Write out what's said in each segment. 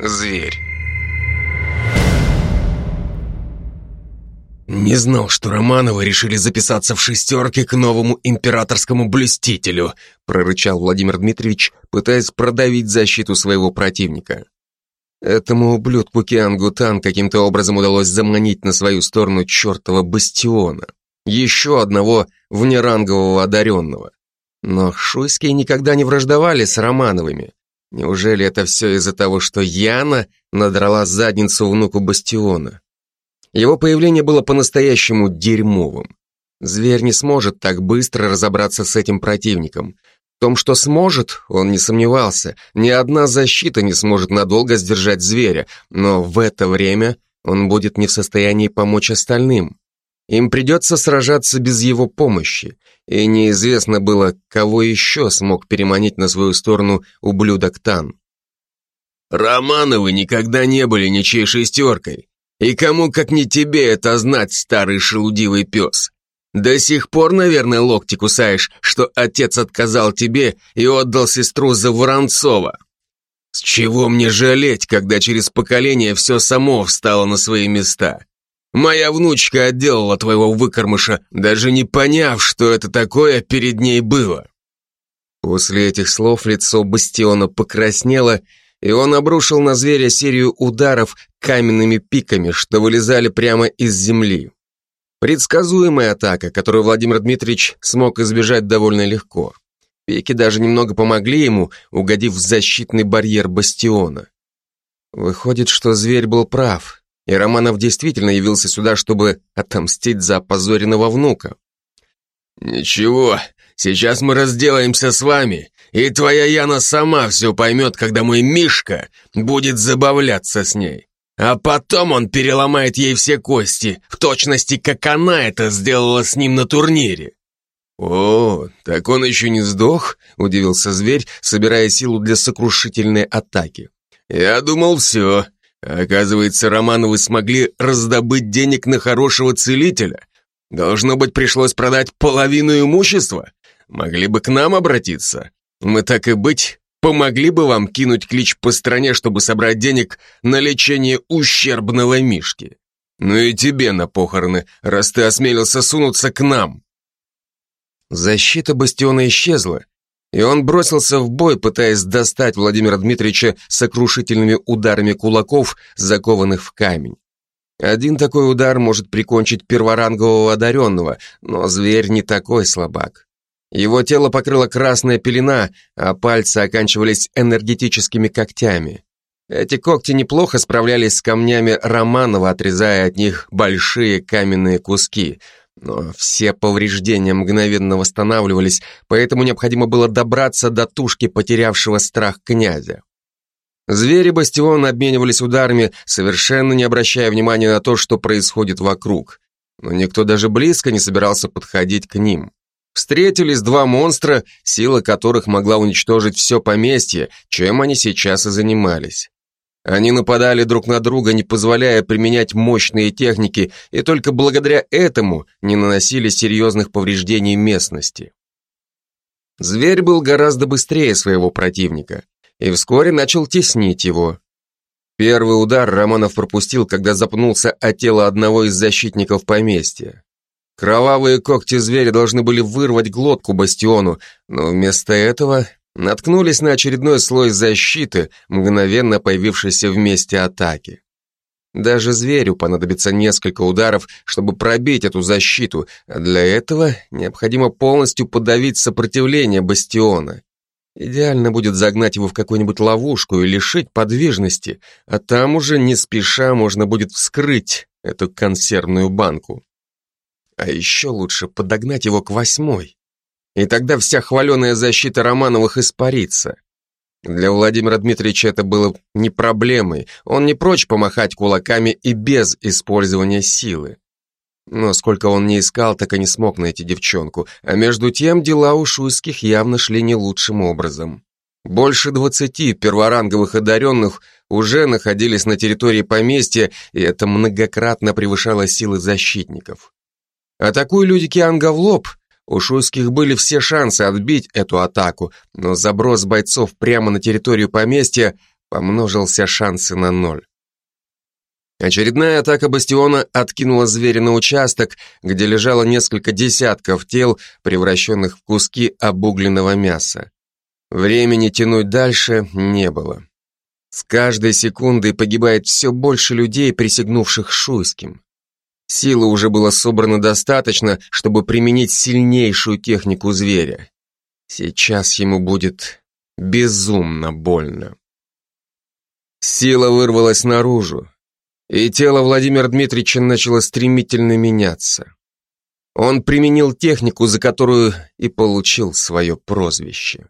Зверь. Не знал, что Романовы решили записаться в шестерке к новому императорскому блюстителю, прорычал Владимир Дмитриевич, пытаясь продавить защиту своего противника. Этому ублюдку Киангутан каким-то образом удалось заманить на свою сторону чертова бастиона. Еще одного внерангового одаренного. Но шуйские никогда не враждовали с Романовыми. Неужели это все из-за того, что Яна надрала задницу внуку Бастиона? Его появление было по-настоящему дерьмовым. Зверь не сможет так быстро разобраться с этим противником. В том, что сможет, он не сомневался. Ни одна защита не сможет надолго сдержать зверя, но в это время он будет не в состоянии помочь остальным. Им придется сражаться без его помощи, и неизвестно было, кого еще смог переманить на свою сторону ублюдок Тан. «Романовы никогда не были ничьей шестеркой, и кому, как не тебе, это знать, старый шелудивый пес? До сих пор, наверное, локти кусаешь, что отец отказал тебе и отдал сестру за Воронцова. С чего мне жалеть, когда через поколение все само встало на свои места? Моя внучка отделала твоего выкормыша, даже не поняв, что это такое перед ней было. После этих слов лицо Бастиона покраснело, и он обрушил на зверя серию ударов каменными пиками, что вылезали прямо из земли. Предсказуемая атака, которую Владимир Дмитриевич смог избежать довольно легко. Пики даже немного помогли ему, угодив в защитный барьер бастиона. Выходит, что зверь был прав и Романов действительно явился сюда, чтобы отомстить за опозоренного внука. «Ничего, сейчас мы разделаемся с вами, и твоя Яна сама все поймет, когда мой Мишка будет забавляться с ней. А потом он переломает ей все кости, в точности, как она это сделала с ним на турнире». «О, так он еще не сдох?» – удивился зверь, собирая силу для сокрушительной атаки. «Я думал, все, Оказывается, Романовы смогли раздобыть денег на хорошего целителя. Должно быть, пришлось продать половину имущества. Могли бы к нам обратиться. Мы так и быть, помогли бы вам кинуть клич по стране, чтобы собрать денег на лечение ущербного Мишки. Ну и тебе на похороны, раз ты осмелился сунуться к нам. Защита бастиона исчезла, и он бросился в бой, пытаясь достать Владимира Дмитриевича сокрушительными ударами кулаков, закованных в камень. Один такой удар может прикончить перворангового одаренного, но зверь не такой слабак. Его тело покрыла красная пелена, а пальцы оканчивались энергетическими когтями. Эти когти неплохо справлялись с камнями Романова, отрезая от них большие каменные куски – но все повреждения мгновенно восстанавливались, поэтому необходимо было добраться до тушки потерявшего страх князя. Звери бастиона обменивались ударами, совершенно не обращая внимания на то, что происходит вокруг. Но никто даже близко не собирался подходить к ним. Встретились два монстра, сила которых могла уничтожить все поместье, чем они сейчас и занимались. Они нападали друг на друга, не позволяя применять мощные техники, и только благодаря этому не наносили серьезных повреждений местности. Зверь был гораздо быстрее своего противника и вскоре начал теснить его. Первый удар Романов пропустил, когда запнулся о тело одного из защитников поместья. Кровавые когти зверя должны были вырвать глотку бастиону, но вместо этого наткнулись на очередной слой защиты, мгновенно появившийся в месте атаки. Даже зверю понадобится несколько ударов, чтобы пробить эту защиту, а для этого необходимо полностью подавить сопротивление бастиона. Идеально будет загнать его в какую-нибудь ловушку и лишить подвижности, а там уже не спеша можно будет вскрыть эту консервную банку. А еще лучше подогнать его к восьмой и тогда вся хваленая защита Романовых испарится. Для Владимира Дмитриевича это было не проблемой, он не прочь помахать кулаками и без использования силы. Но сколько он не искал, так и не смог найти девчонку, а между тем дела у Шуйских явно шли не лучшим образом. Больше двадцати перворанговых одаренных уже находились на территории поместья, и это многократно превышало силы защитников. Атакуя люди Кианга в лоб, у шуйских были все шансы отбить эту атаку, но заброс бойцов прямо на территорию поместья помножился шансы на ноль. Очередная атака бастиона откинула зверя на участок, где лежало несколько десятков тел, превращенных в куски обугленного мяса. Времени тянуть дальше не было. С каждой секундой погибает все больше людей, присягнувших Шуйским. Силы уже было собрано достаточно, чтобы применить сильнейшую технику зверя. Сейчас ему будет безумно больно. Сила вырвалась наружу, и тело Владимира Дмитриевича начало стремительно меняться. Он применил технику, за которую и получил свое прозвище.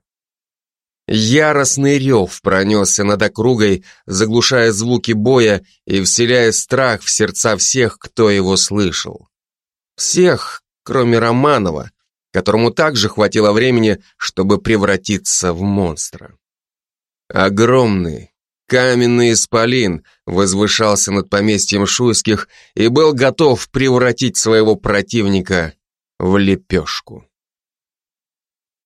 Яростный рев пронесся над округой, заглушая звуки боя и вселяя страх в сердца всех, кто его слышал. Всех, кроме Романова, которому также хватило времени, чтобы превратиться в монстра. Огромный, каменный исполин возвышался над поместьем Шуйских и был готов превратить своего противника в лепешку.